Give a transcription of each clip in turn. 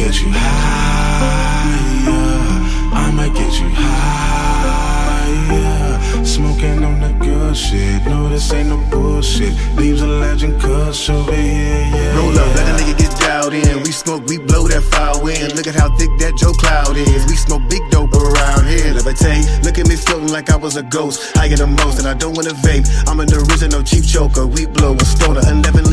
get you higher. I might get you higher. Smoking on the good shit. No, this ain't no bullshit. Leaves a legend cuss over here, yeah. Roll up, let a nigga get dialed in. We smoke, we blow that fire in. Look at how thick that Joe Cloud is. We smoke big dope around here. Levitate, look at me floating like I was a ghost. I get the most, and I don't wanna vape. I'm an original cheap choker. We blow a stoner, 11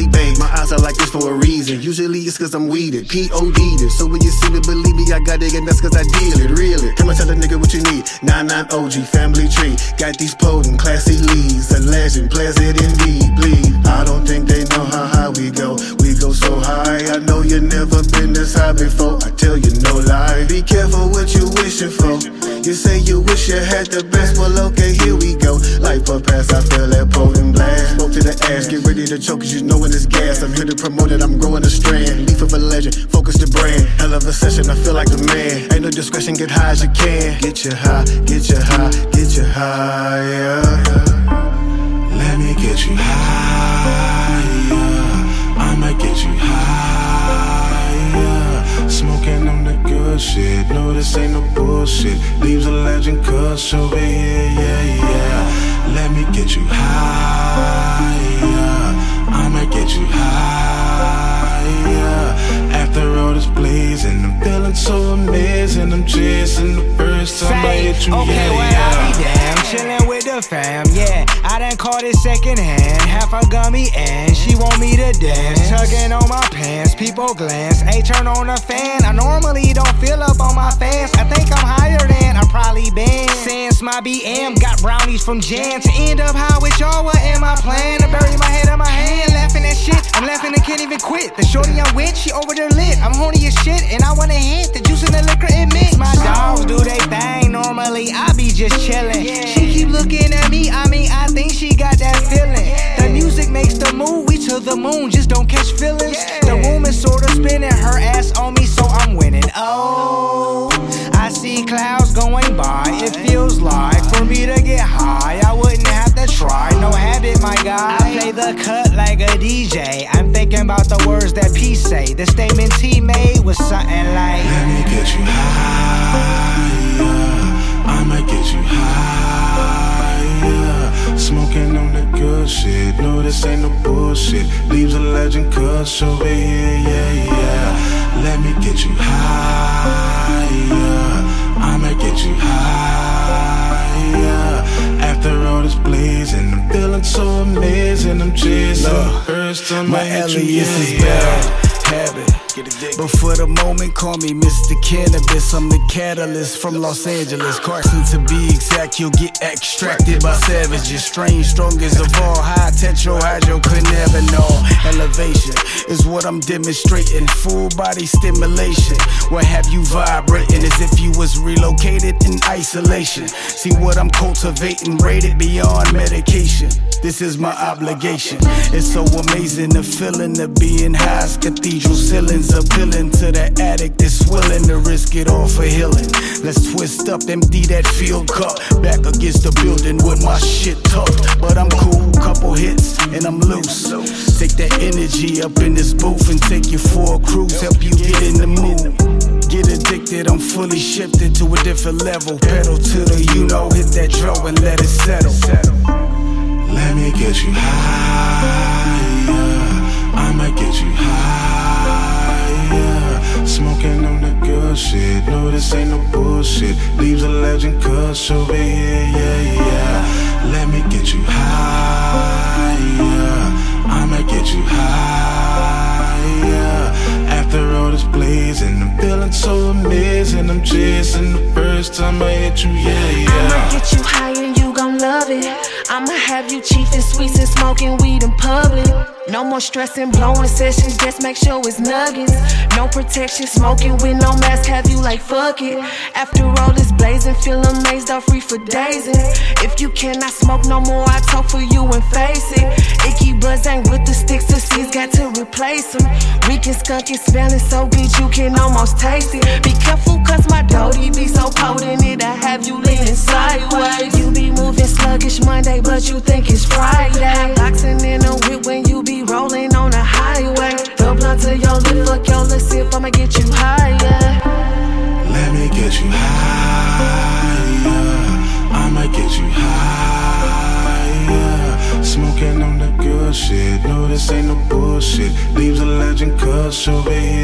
Cause I'm weeded. P.O.D. this. So when you see me, believe me, I got it, and that's cause I deal it. Really. Come and tell a nigga what you need. 99 OG, family tree. Got these potent, classy leads. A legend, pleasant indeed, bleed. I don't think they know how high we go. We go so high, I know you never been this high before. I tell you no lie. Be careful what you wishing for. You say you wish you had the best, well okay, here we go. Life up pass, I feel that potent blast. Smoke to the ass, get ready to choke, cause you know when it's gas. I'm here to promote it, brand. Hell of a session, I feel like the man. Ain't no discretion, get high as you can. Get you high, get you high, get you higher. Let me get you higher. I'ma get you higher. Smoking on the good shit. No, this ain't no bullshit. Leaves a legend cuss over here, yeah. I hit you, okay, yeah, well, yeah. I be damn, chillin' with the fam, yeah. I done caught it second hand, half a gummy and she want me to dance. Tugging on my pants, people glance. Hey, turn on the fan. I normally don't feel up on my fans. I think I'm higher than I probably been. Since my BM got brownies from Jan to end up high with y'all. What am I plan? To bury my head in my hand, laughing at shit. I'm laughing and can't even quit. The shorty I'm with, she over there lit. I'm horny as shit and I wanna hit the juice in the liquor it mix. My DJ. I'm thinking about the words that P say. The statements he made was something like. Let me get you higher. I'ma get you higher. Smoking on the good shit. No, this ain't no bullshit. Leaves a legend cuss over here, yeah, yeah. My I hit you, alias is bad habit. But for the moment, call me Mr. Cannabis. I'm the catalyst from Los Angeles. Carson, to be exact, you'll get extracted by savages. Strange, strongest of all. High tetro, hydro, could never know. Elevation is what I'm demonstrating. Full body stimulation. What have you vibrating as if you was relocated in isolation? See what I'm cultivating, rated beyond medication. This is my obligation. It's so amazing the feeling of being high cathedral ceilings, appealing to the addict that's willing to risk it all for healing. Let's twist up, empty that field cup. Back against the building with my shit tucked. But I'm cool, couple hits, and I'm loose. Take that energy up in this booth and take you for a cruise, help you get in the mood. Get addicted, I'm fully shifted to a different level. Pedal to the you know, hit that drum and let it settle. Let me get you higher. I'ma get you higher. Smoking on the good shit. No, this ain't no bullshit. Leaves a legend cuss over here, yeah, yeah. Hit you, yeah, yeah. I'ma get you high and you gon' love it. I'ma have you chiefing sweets and smoking weed in public. No more stressing, blowing sessions, just make sure it's nuggets. No protection, smoking with no mask, have you like fuck it. After all this blazing, feel amazed, off free for days. If you cannot smoke no more, I talk for you and face it. Icky buzz ain't with the sticks, the seeds got to replace them. Reeking, skunky, smelling so good you can almost taste it. Be careful, cause my you think it's Friday. Boxing in a whip when you be rolling on the highway. The blunt to your lip, fuck your lip, sip, I'ma get you higher. Let me get you higher. I'ma get you higher. Smoking on the good shit. No, this ain't no bullshit. Leaves a legend cuss over here.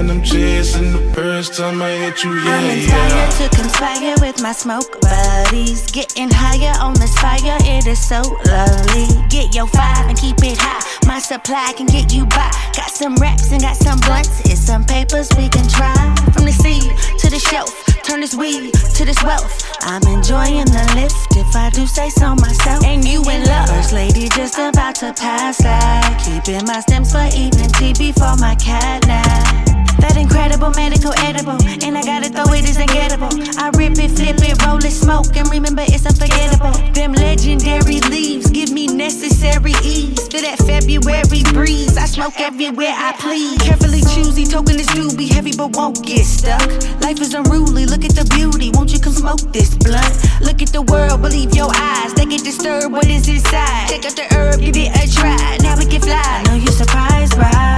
Amazing. I'm chasing the first time I hit you, yeah, I'm yeah. inspired to conspire with my smoke buddies. Getting higher on this fire, it is so lovely. Get your five and keep it high. My supply can get you by. Got some raps and got some blunts. It's some papers we can try. From the seed to the shelf, turn this weed to this wealth. I'm enjoying the lift if I do say so myself. And you in love, first lady, just about to pass that. Keeping my stems for evening tea before my cat nap. That incredible medical edible, and I gotta throw it, it's ungettable. I rip it, flip it, roll it, smoke, and remember it's unforgettable. Them legendary leaves give me necessary ease. Feel that February breeze. I smoke everywhere I please. Carefully choosy, token do be heavy but won't get stuck. Life is unruly, look at the beauty. Won't you come smoke this blunt? Look at the world, believe your eyes. They get disturbed, what is inside? Check out the herb, give it a try. Now we can fly. I know you surprised, right?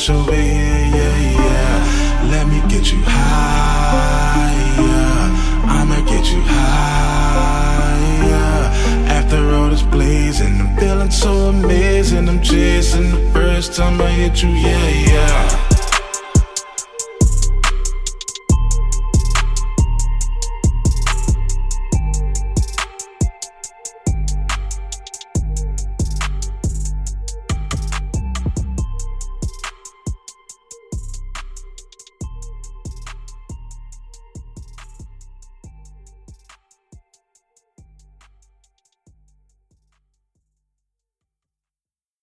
Cuss over here, yeah, yeah. Let me get you higher. I'ma get you higher. After all this blazing, I'm feeling so amazing. I'm chasing the first time I hit you, yeah, yeah.